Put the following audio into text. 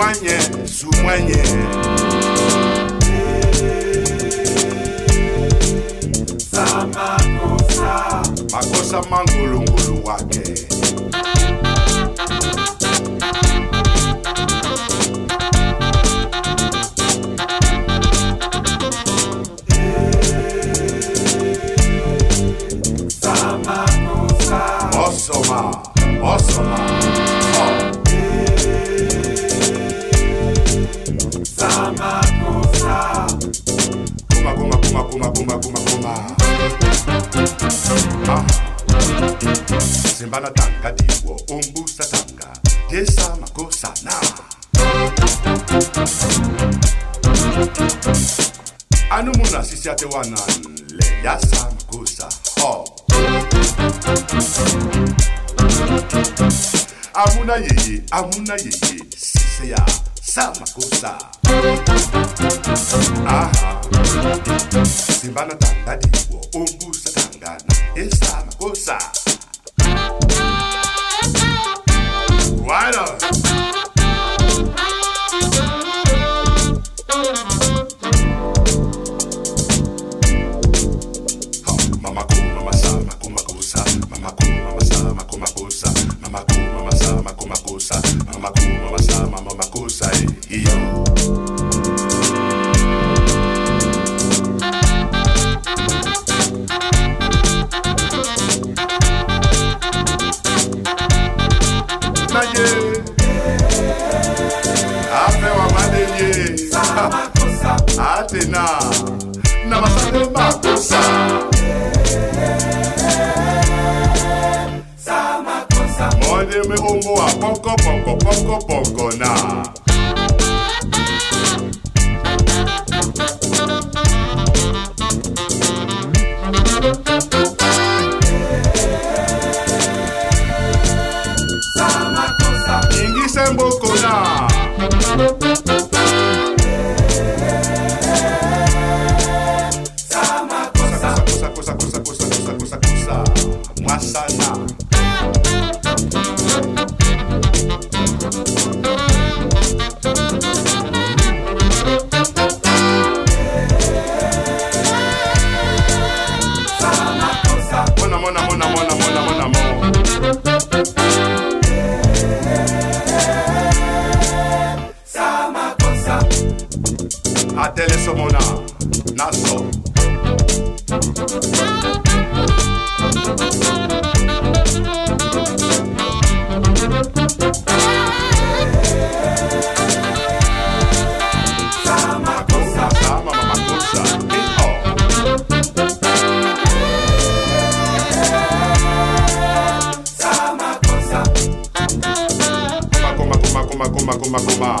Sumwanye, sumwanye. Makosa mangulungulu wake. Osoma, osoma. Simbana tanga diwo. Amuna yeye, amuna yeye, sisi ya sa makosa. Aha. Simbana tanga Mama ku, mama sa, mama makusa. eh, Iyo. Atena. Na makosa. Mone me umbo a poko poko poko poko na. Ingise mboko Naso. Makosa, sama makosa. Eh, oh. Kuma kuma kuma kuma kuma